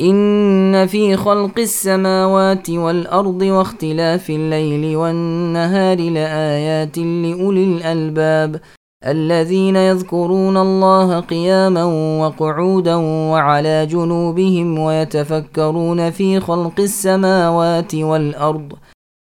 ان في خلق السماوات والارض واختلاف الليل والنهار لايات لاولي الالباب الذين يذكرون الله قياما وقعودا وعلى جنوبهم ويتفكرون في خلق السماوات والارض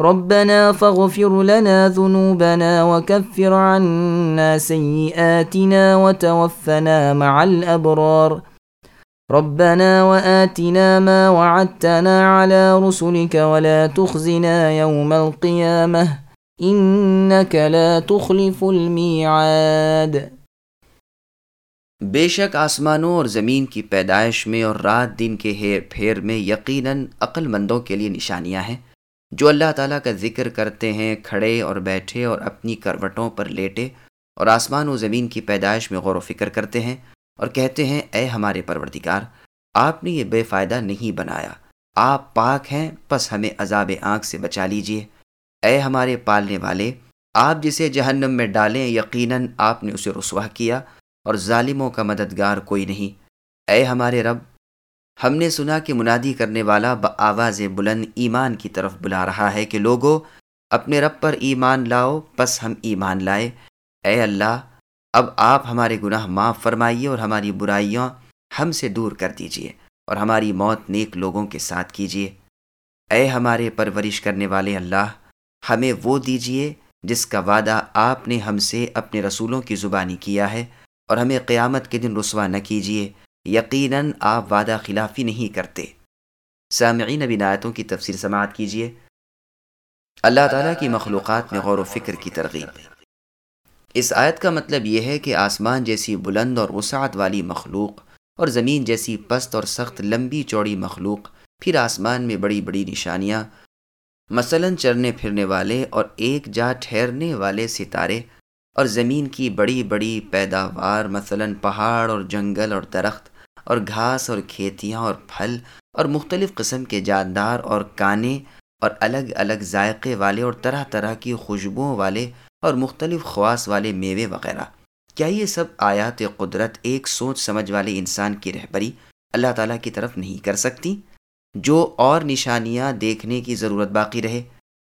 ربنا فاغفر لنا ذنوبنا وكفر عنا سيئاتنا وتوفنا مع الابرار ربنا واتنا ما وعدتنا على رسلك ولا تخزنا يوم القيامه انك لا تخلف الميعاد. بے شک آسمانوں اور زمین کی پیدائش میں اور رات دن کے ہیر پھیر میں یقیناً عقل مندوں کے لیے نشانیاں ہیں۔ جو اللہ تعالیٰ کا ذکر کرتے ہیں، کھڑے اور بیٹھے اور اپنی کروٹوں پر لیٹے اور آسمان و زمین کی پیدائش میں غور و فکر کرتے ہیں اور کہتے ہیں، اے ہمارے پروردگار، آپ نے یہ بے فائدہ نہیں بنایا۔ آپ پاک ہیں، پس ہمیں عذاب آنکھ سے بچا لیجیے۔ اے ہمارے پالنے والے، آپ جسے جہنم میں ڈالیں، یقیناً آپ نے اسے رسوا کیا اور ظالموں کا مددگار کوئی نہیں۔ اے ہمارے رب ہم نے سنا کہ منادی کرنے والا بآواز بلند ایمان کی طرف بلا رہا ہے کہ لوگوں اپنے رب پر ایمان لاؤ، پس ہم ایمان لائے۔ اے اللہ، اب آپ ہمارے گناہ معاف فرمائیے اور ہماری برائیاں ہم سے دور کر دیجیے اور ہماری موت نیک لوگوں کے ساتھ کیجیے۔ اے ہمارے پرورش کرنے والے اللہ، ہمیں وہ دیجیے جس کا وعدہ آپ نے ہم سے اپنے رسولوں کی زبانی کیا ہے اور ہمیں قیامت کے دن رسوا نہ کیجیے۔ یقیناً آپ وعدہ خلافی نہیں کرتے۔ سامعین بنایتوں کی تفسیر سماعت کیجیے اللہ تعالیٰ کی مخلوقات میں غور و فکر کی ترغیب۔ اس آیت کا مطلب یہ ہے کہ آسمان جیسی بلند اور وسعت والی مخلوق اور زمین جیسی پست اور سخت لمبی چوڑی مخلوق، پھر آسمان میں بڑی بڑی نشانیاں، مثلا چرنے پھرنے والے اور ایک جا ٹھہرنے والے ستارے اور زمین کی بڑی بڑی پیداوار، مثلا پہاڑ اور جنگل اور درخت اور گھاس اور کھیتیاں اور پھل اور مختلف قسم کے جاندار اور کانے اور الگ الگ ذائقے والے اور طرح طرح کی خوشبوؤں والے اور مختلف خواص والے میوے وغیرہ۔ کیا یہ سب آیات قدرت ایک سوچ سمجھ والے انسان کی رہبری اللہ تعالیٰ کی طرف نہیں کر سکتی؟ جو اور نشانیاں دیکھنے کی ضرورت باقی رہے،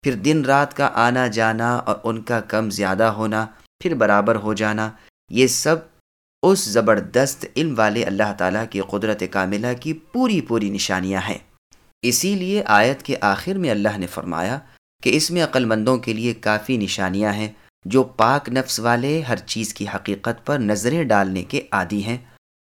پھر دن رات کا آنا جانا اور ان کا کم زیادہ ہونا، پھر برابر ہو جانا، یہ سب اس زبردست علم والے اللہ تعالیٰ کی قدرت کاملہ کی پوری پوری نشانیاں ہیں۔ اسی لیے آیت کے آخر میں اللہ نے فرمایا کہ اس میں عقل مندوں کے لیے کافی نشانیاں ہیں جو پاک نفس والے ہر چیز کی حقیقت پر نظریں ڈالنے کے عادی ہیں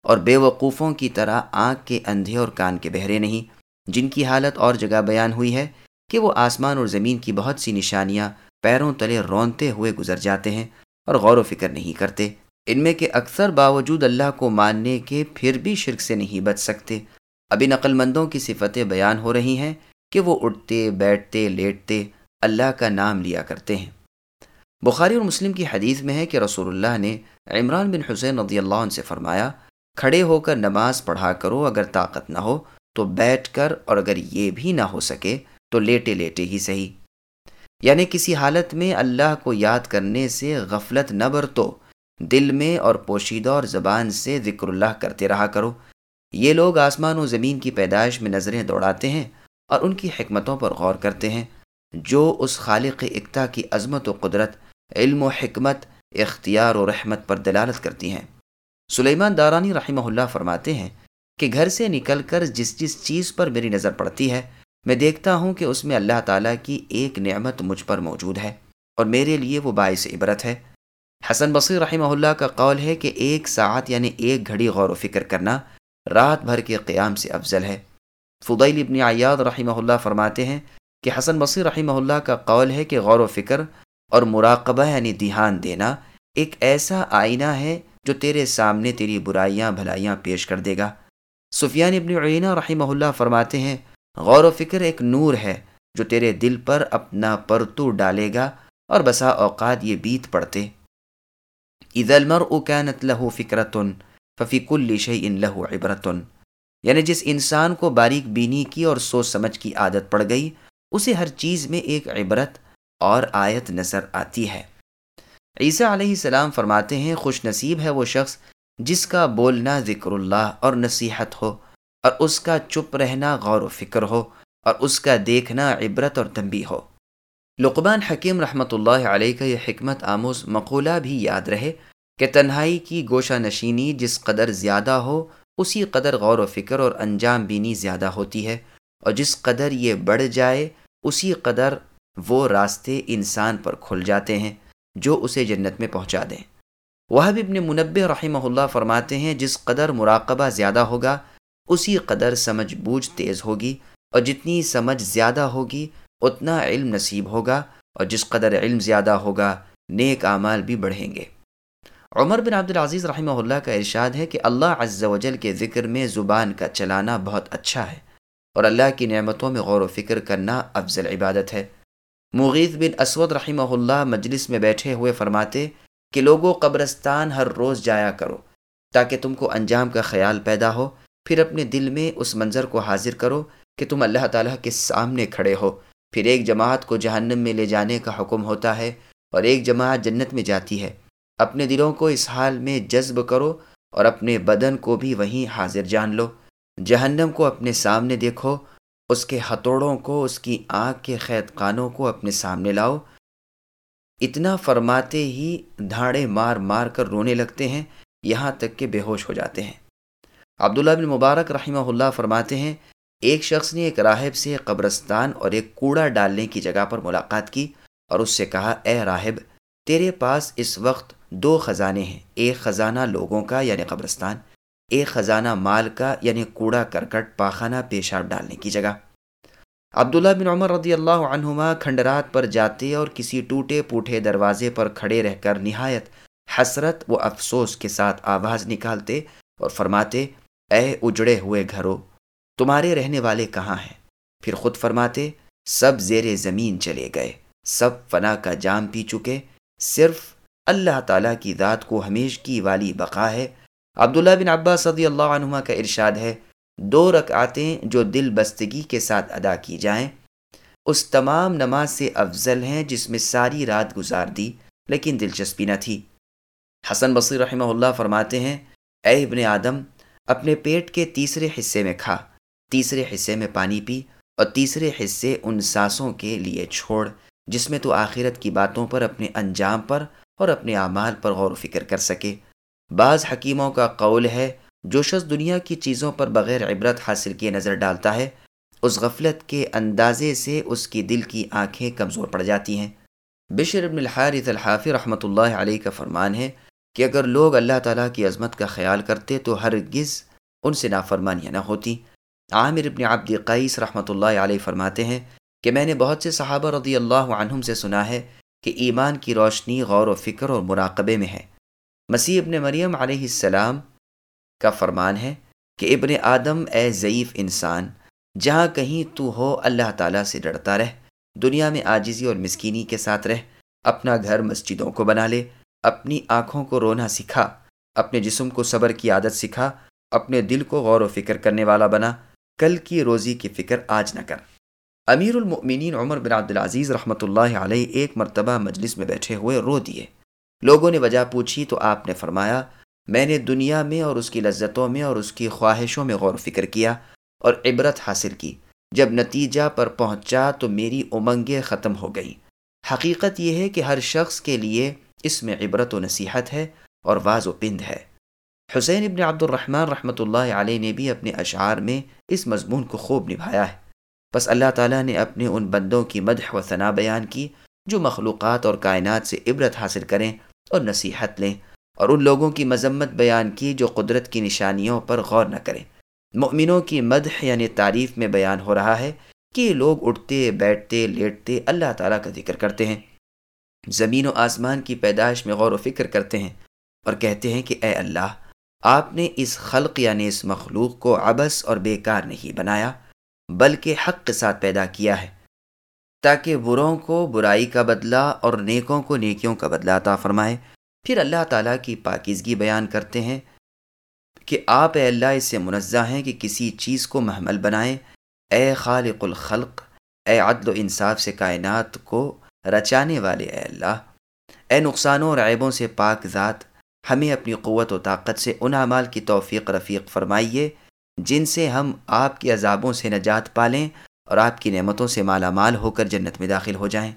اور بے وقوفوں کی طرح آنکھ کے اندھے اور کان کے بہرے نہیں۔ جن کی حالت اور جگہ بیان ہوئی ہے کہ وہ آسمان اور زمین کی بہت سی نشانیاں پیروں تلے رونتے ہوئے گزر جاتے ہیں اور غور و فکر نہیں کرتے۔ ان میں کے اکثر باوجود اللہ کو ماننے کے پھر بھی شرک سے نہیں بچ سکتے۔ اب ان عقل مندوں کی صفتیں بیان ہو رہی ہیں کہ وہ اٹھتے، بیٹھتے، لیٹتے اللہ کا نام لیا کرتے ہیں۔ بخاری اور مسلم کی حدیث میں ہے کہ رسول اللہ نے عمران بن حسین رضی اللہ عنہ سے فرمایا، کھڑے ہو کر نماز پڑھا کرو اگر طاقت نہ ہو تو بیٹھ کر اور اگر یہ بھی نہ ہو سکے تو لیٹے لیٹے ہی صحیح۔ یعنی کسی حالت میں اللہ کو یاد کرنے سے غفلت نہ برتو۔ دل میں اور پوشیدہ اور زبان سے ذکر اللہ کرتے رہا کرو۔ یہ لوگ آسمان و زمین کی پیدائش میں نظریں دوڑاتے ہیں اور ان کی حکمتوں پر غور کرتے ہیں۔ جو اس خالق اقتا کی عظمت و قدرت، علم و حکمت، اختیار و رحمت پر دلالت کرتی ہیں۔ سلیمان دارانی رحمہ اللہ فرماتے ہیں کہ گھر سے نکل کر جس جس چیز پر میری نظر پڑتی ہے، میں دیکھتا ہوں کہ اس میں اللہ تعالیٰ کی ایک نعمت مجھ پر موجود ہے اور میرے لیے وہ باعث عبرت ہے۔ حسن بصیر رحمہ اللہ کا قول ہے کہ ایک ساعت یعنی ایک گھڑی غور و فکر کرنا رات بھر کے قیام سے افضل ہے۔ فضیل ابن عیاد رحمہ اللہ فرماتے ہیں کہ حسن بصیر رحمہ اللہ کا قول ہے کہ غور و فکر اور مراقبہ یعنی دھیان دینا ایک ایسا آئینہ ہے جو تیرے سامنے تیری برائیاں، بھلائیاں پیش کر دے گا۔ سفیان ابن عینہ رحمہ اللہ فرماتے ہیں، غور و فکر ایک نور ہے جو تیرے دل پر اپنا پرتو ڈالے گا اور بسا اوقات یہ بیت پڑتے عید المر کانت لہو فکرتن ففیق الشع ان لہو عبرتن یعنی جس انسان کو باریک بینی کی اور سوچ سمجھ کی عادت پڑ گئی، اسے ہر چیز میں ایک عبرت اور آیت نظر آتی ہے۔ عیسیٰ علیہ السلام فرماتے ہیں، خوش نصیب ہے وہ شخص جس کا بولنا ذکر اللہ اور نصیحت ہو، اور اس کا چپ رہنا غور و فکر ہو، اور اس کا دیکھنا عبرت اور تنبی ہو۔ لقمان حکیم رحمۃ اللہ علیہ کا یہ حکمت آموز مقولہ بھی یاد رہے کہ تنہائی کی گوشہ نشینی جس قدر زیادہ ہو، اسی قدر غور و فکر اور انجام بینی زیادہ ہوتی ہے اور جس قدر یہ بڑھ جائے، اسی قدر وہ راستے انسان پر کھل جاتے ہیں جو اسے جنت میں پہنچا دیں۔ وہ ابن منبع رحمہ اللہ فرماتے ہیں، جس قدر مراقبہ زیادہ ہوگا، اسی قدر سمجھ بوجھ تیز ہوگی اور جتنی سمجھ زیادہ ہوگی اتنا علم نصیب ہوگا اور جس قدر علم زیادہ ہوگا، نیک اعمال بھی بڑھیں گے۔ عمر بن عبد العزیز رحمہ اللہ کا ارشاد ہے کہ اللہ عز و جل کے ذکر میں زبان کا چلانا بہت اچھا ہے اور اللہ کی نعمتوں میں غور و فکر کرنا افضل عبادت ہے۔ مغیث بن اسود رحمہ اللہ مجلس میں بیٹھے ہوئے فرماتے، کہ لوگوں قبرستان ہر روز جایا کرو، تاکہ تم کو انجام کا خیال پیدا ہو۔ پھر اپنے دل میں اس منظر کو حاضر کرو کہ تم اللہ تعالیٰ کے سامنے کھڑے ہو۔ پھر ایک جماعت کو جہنم میں لے جانے کا حکم ہوتا ہے اور ایک جماعت جنت میں جاتی ہے۔ اپنے دلوں کو اس حال میں جذب کرو اور اپنے بدن کو بھی وہیں حاضر جان لو۔ جہنم کو اپنے سامنے دیکھو، اس کے ہتھوڑوں کو، اس کی آنکھ کے خیت خانوں کو اپنے سامنے لاؤ۔ اتنا فرماتے ہی دھاڑے مار مار کر رونے لگتے ہیں، یہاں تک کہ بے ہوش ہو جاتے ہیں۔ عبداللہ بن مبارک رحمہ اللہ فرماتے ہیں ایک شخص نے ایک راہب سے قبرستان اور ایک کوڑا ڈالنے کی جگہ پر ملاقات کی اور اس سے کہا، اے راہب، تیرے پاس اس وقت دو خزانے ہیں۔ ایک خزانہ لوگوں کا یعنی قبرستان، ایک خزانہ مال کا یعنی کوڑا، کرکٹ، پاخانہ، پیشاب ڈالنے کی جگہ۔ عبداللہ بن عمر رضی اللہ عنہما کھنڈرات پر جاتے اور کسی ٹوٹے پوٹے دروازے پر کھڑے رہ کر نہایت حسرت و افسوس کے ساتھ آواز نکالتے اور فرماتے، اے اجڑے ہوئے گھروں تمہارے رہنے والے کہاں ہیں؟ پھر خود فرماتے، سب زیر زمین چلے گئے، سب فنا کا جام پی چکے، صرف اللہ تعالیٰ کی ذات کو ہمیش کی والی بقا ہے۔ عبداللہ بن عباس صدی اللہ عنہ کا ارشاد ہے، دو رکعتیں جو دل بستگی کے ساتھ ادا کی جائیں۔ اس تمام نماز سے افضل ہیں جس میں ساری رات گزار دی، لیکن دلچسپی نہ تھی۔ حسن بصیر رحمہ اللہ فرماتے ہیں، اے ابن آدم، اپنے پیٹ کے تیسرے حصے میں کھا۔ تیسرے حصے میں پانی پی اور تیسرے حصے ان سانسوں کے لیے چھوڑ، جس میں تو آخرت کی باتوں پر، اپنے انجام پر اور اپنے اعمال پر غور و فکر کر سکے۔ بعض حکیموں کا قول ہے، جو شخص دنیا کی چیزوں پر بغیر عبرت حاصل کیے نظر ڈالتا ہے، اس غفلت کے اندازے سے اس کی دل کی آنکھیں کمزور پڑ جاتی ہیں۔ بشر ابن الحارث الحافی رحمۃ اللہ علیہ کا فرمان ہے کہ اگر لوگ اللہ تعالیٰ کی عظمت کا خیال کرتے تو ہرگز ان سے نافرمانیاں نہ ہوتی۔ عامر ابن عبد قیس رحمۃ اللہ علیہ فرماتے ہیں کہ میں نے بہت سے صحابہ رضی اللہ عنہم سے سنا ہے کہ ایمان کی روشنی غور و فکر اور مراقبے میں ہے۔ مسیح ابن مریم علیہ السلام کا فرمان ہے کہ ابن آدم، اے ضعیف انسان، جہاں کہیں تو ہو، اللہ تعالیٰ سے ڈرتا رہ، دنیا میں آجزی اور مسکینی کے ساتھ رہ، اپنا گھر مسجدوں کو بنا لے، اپنی آنکھوں کو رونا سکھا، اپنے جسم کو صبر کی عادت سکھا، اپنے دل کو غور و فکر کرنے والا بنا۔ کل کی روزی کی فکر آج نہ کر۔ امیر المؤمنین عمر بن عبدالعزیز رحمۃ اللہ علیہ ایک مرتبہ مجلس میں بیٹھے ہوئے رو دیے۔ لوگوں نے وجہ پوچھی تو آپ نے فرمایا، میں نے دنیا میں اور اس کی لذتوں میں اور اس کی خواہشوں میں غور و فکر کیا اور عبرت حاصل کی۔ جب نتیجہ پر پہنچا تو میری امنگیں ختم ہو گئیں۔ حقیقت یہ ہے کہ ہر شخص کے لیے اس میں عبرت و نصیحت ہے اور واض و پند ہے۔ حسین ابن عبد الرحمن رحمۃ اللہ علیہ نے بھی اپنے اشعار میں اس مضمون کو خوب نبھایا ہے۔ بس اللہ تعالیٰ نے اپنے ان بندوں کی مدح و ثنا بیان کی جو مخلوقات اور کائنات سے عبرت حاصل کریں اور نصیحت لیں اور ان لوگوں کی مذمت بیان کی جو قدرت کی نشانیوں پر غور نہ کریں۔ مؤمنوں کی مدح یعنی تعریف میں بیان ہو رہا ہے کہ لوگ اٹھتے، بیٹھتے، لیٹتے اللہ تعالیٰ کا ذکر کرتے ہیں۔ زمین و آسمان کی پیدائش میں غور و فکر کرتے ہیں اور کہتے ہیں کہ اے اللہ آپ نے اس خلق یعنی اس مخلوق کو ابس اور بیکار نہیں بنایا، بلکہ حق کے ساتھ پیدا کیا ہے، تاکہ بروں کو برائی کا بدلہ اور نیکوں کو نیکیوں کا بدلہ عطا فرمائے۔ پھر اللہ تعالیٰ کی پاکیزگی بیان کرتے ہیں کہ آپ اے اللہ اس سے منزہ ہیں کہ کسی چیز کو محمل بنائیں۔ اے خالق الخلق، اے عدل و انصاف سے کائنات کو رچانے والے اے اللہ۔ اے نقصانوں اور عیبوں سے پاک ذات ہمیں اپنی قوت و طاقت سے ان اعمال کی توفیق رفیق فرمائیے، جن سے ہم آپ کی عذابوں سے نجات پالیں اور آپ کی نعمتوں سے مالا مال ہو کر جنت میں داخل ہو جائیں۔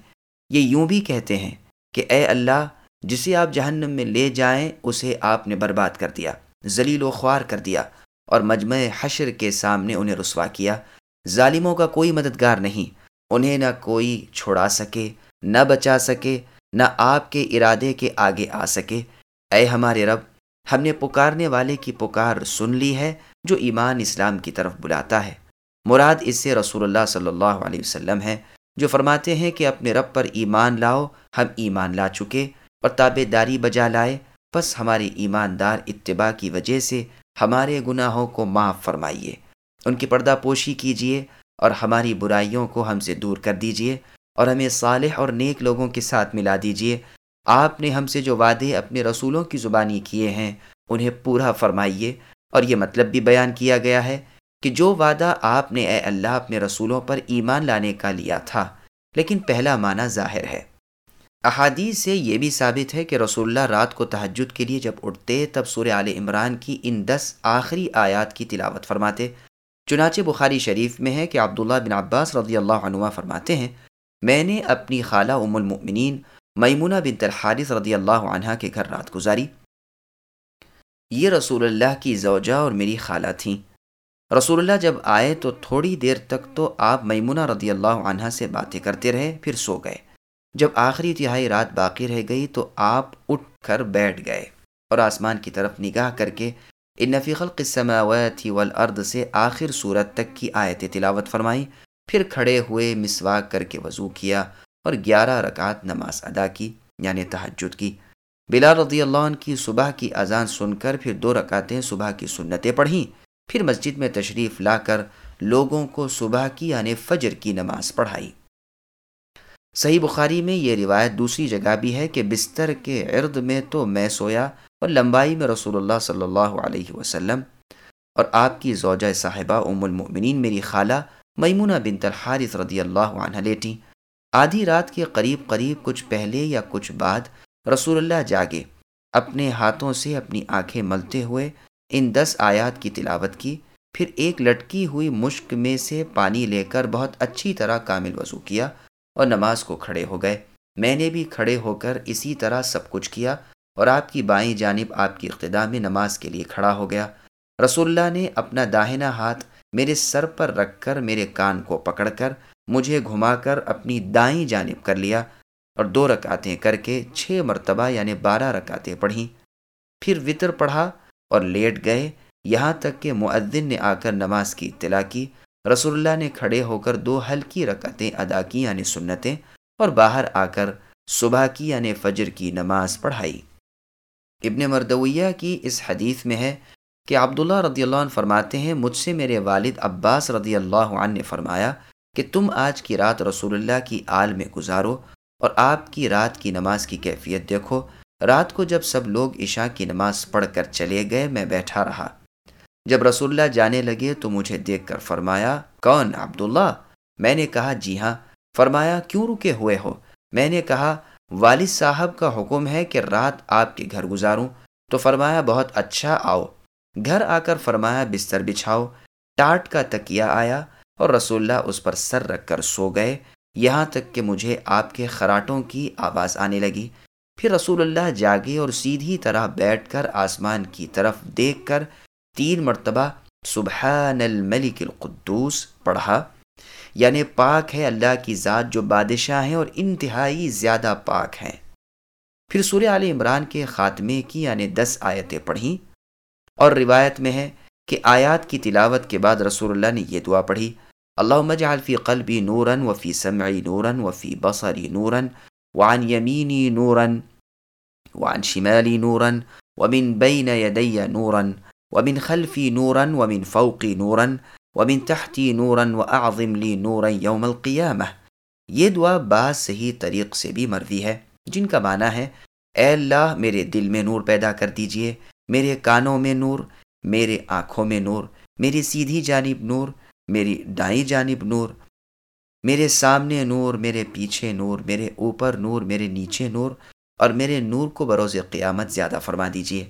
یہ یوں بھی کہتے ہیں کہ اے اللہ، جسے آپ جہنم میں لے جائیں، اسے آپ نے برباد کر دیا، ذلیل و خوار کر دیا اور مجمع حشر کے سامنے انہیں رسوا کیا۔ ظالموں کا کوئی مددگار نہیں، انہیں نہ کوئی چھوڑا سکے، نہ بچا سکے، نہ آپ کے ارادے کے آگے آ سکے۔ اے ہمارے رب، ہم نے پکارنے والے کی پکار سن لی ہے جو ایمان اسلام کی طرف بلاتا ہے۔ مراد اس سے رسول اللہ صلی اللہ علیہ وسلم ہے جو فرماتے ہیں کہ اپنے رب پر ایمان لاؤ، ہم ایمان لا چکے اور تابے داری بجا لائے۔ بس ہماری ایماندار اتباع کی وجہ سے ہمارے گناہوں کو معاف فرمائیے۔ ان کی پردہ پوشی کیجیے اور ہماری برائیوں کو ہم سے دور کر دیجیے اور ہمیں صالح اور نیک لوگوں کے ساتھ ملا دیجیے۔ آپ نے ہم سے جو وعدے اپنے رسولوں کی زبانی کیے ہیں، انہیں پورا فرمائیے۔ اور یہ مطلب بھی بیان کیا گیا ہے کہ جو وعدہ آپ نے اے اللہ اپنے رسولوں پر ایمان لانے کا لیا تھا، لیکن پہلا معنی ظاہر ہے۔ احادیث سے یہ بھی ثابت ہے کہ رسول اللہ رات کو تہجد کے لیے جب اٹھتے، تب سورہ عال عمران کی ان دس آخری آیات کی تلاوت فرماتے۔ چنانچہ بخاری شریف میں ہے کہ عبداللہ بن عباس رضی اللہ عنہ فرماتے ہیں، میں نے اپنی خالہ ام المؤمنین میمونہ بن الحارث رضی اللہ عنہ کے گھر رات گزاری۔ یہ رسول اللہ کی زوجہ اور میری خالہ تھیں۔ رسول اللہ جب آئے تو تھوڑی دیر تک تو آپ میمونہ رضی اللہ عنہ سے باتیں کرتے رہے، پھر سو گئے۔ جب آخری تہائی رات باقی رہ گئی تو آپ اٹھ کر بیٹھ گئے اور آسمان کی طرف نگاہ کر کے ان نفیق السماوات والارض سے آخر صورت تک کی آیت تلاوت فرمائی۔ پھر کھڑے ہوئے مسواک کر کے وضو کیا۔ اور گیارہ رکعت نماز ادا کی یعنی تحجد کی۔ بلا رضی اللہ عنہ کی صبح کی اذان سن کر پھر دو رکعتیں صبح کی سنتیں پڑھیں۔ پھر مسجد میں تشریف لا کر لوگوں کو صبح کی یعنی فجر کی نماز پڑھائی۔ صحیح بخاری میں یہ روایت دوسری جگہ بھی ہے کہ بستر کے ارد میں تو میں سویا اور لمبائی میں رسول اللہ صلی اللہ علیہ وسلم اور آپ کی زوجہ صاحبہ ام المؤمنین میری خالہ میمونہ بن الحارث رضی اللہ عنہ لیٹیں۔ آدھی رات کے قریب قریب کچھ پہلے یا کچھ بعد رسول اللہ جاگے، اپنے ہاتھوں سے اپنی آنکھیں ملتے ہوئے ان دس آیات کی تلاوت کی، پھر ایک لٹکی ہوئی مشک میں سے پانی لے کر بہت اچھی طرح کامل وضو کیا اور نماز کو کھڑے ہو گئے۔ میں نے بھی کھڑے ہو کر اسی طرح سب کچھ کیا اور آپ کی بائیں جانب آپ کی اقتدا میں نماز کے لیے کھڑا ہو گیا۔ رسول اللہ نے اپنا داہنا ہاتھ میرے سر پر رکھ کر میرے کان کو پکڑ کر مجھے گھما کر اپنی دائیں جانب کر لیا اور دو رکعتیں کر کے چھ مرتبہ یعنی بارہ رکعتیں پڑھیں۔ پھر وطر پڑھا اور لیٹ گئے۔ یہاں تک کہ معدن نے آ کر نماز کی اطلاع کی۔ رسول اللہ نے کھڑے ہو کر دو ہلکی رکعتیں ادا کی یعنی سنتیں اور باہر آ کر صبح کی یعنی فجر کی نماز پڑھائی۔ ابن مردویہ کی اس حدیث میں ہے کہ عبداللہ رضی اللہ عنہ فرماتے ہیں، مجھ سے میرے والد عباس رضی اللہ عنہ نے فرمایا کہ تم آج کی رات رسول اللہ کی آل میں گزارو اور آپ کی رات کی نماز کی کیفیت دیکھو۔ رات کو جب سب لوگ عشاء کی نماز پڑھ کر چلے گئے، میں بیٹھا رہا۔ جب رسول اللہ جانے لگے تو مجھے دیکھ کر فرمایا، کون؟ عبداللہ؟ میں نے کہا جی ہاں۔ فرمایا، کیوں رکے ہوئے ہو؟ میں نے کہا، والد صاحب کا حکم ہے کہ رات آپ کے گھر گزاروں۔ تو فرمایا، بہت اچھا آؤ۔ گھر آ کر فرمایا، بستر بچھاؤ۔ ٹاٹ کا تکیا آیا۔ اور رسول اللہ اس پر سر رکھ کر سو گئے۔ یہاں تک کہ مجھے آپ کے خراٹوں کی آواز آنے لگی۔ پھر رسول اللہ جاگے اور سیدھی طرح بیٹھ کر آسمان کی طرف دیکھ کر تین مرتبہ سبحان الملک القدوس پڑھا۔ یعنی پاک ہے اللہ کی ذات جو بادشاہ ہیں اور انتہائی زیادہ پاک ہیں۔ پھر سورہ عال عمران کے خاتمے کی یعنی دس آیتیں پڑھیں۔ اور روایت میں ہے کہ آیات کی تلاوت کے بعد رسول اللہ نے یہ دعا پڑھی۔ اللہ مجعل فی قلبی نوراً وفی سمعی نوراً وفی بصری نوراً وعن یمینی نوراً وعن شمالی نوراً ومن بین یدی نوراً ومن خلفی نوراً ومن فوقی نوراً ومن تحتی نوراً و اعظم لی نور یوم القیامہ یہ دعا بعض صحیح طریق سے بھی مروی ہے، جن کا معنی ہے، اے اللہ، میرے دل میں نور پیدا کر دیجیے، میرے کانوں میں نور، میرے آنکھوں میں نور، میری سیدھی جانب نور میری دائیں جانب نور، میرے سامنے نور، میرے پیچھے نور، میرے اوپر نور، میرے نیچے نور اور میرے نور کو بروز قیامت زیادہ فرما دیجیے۔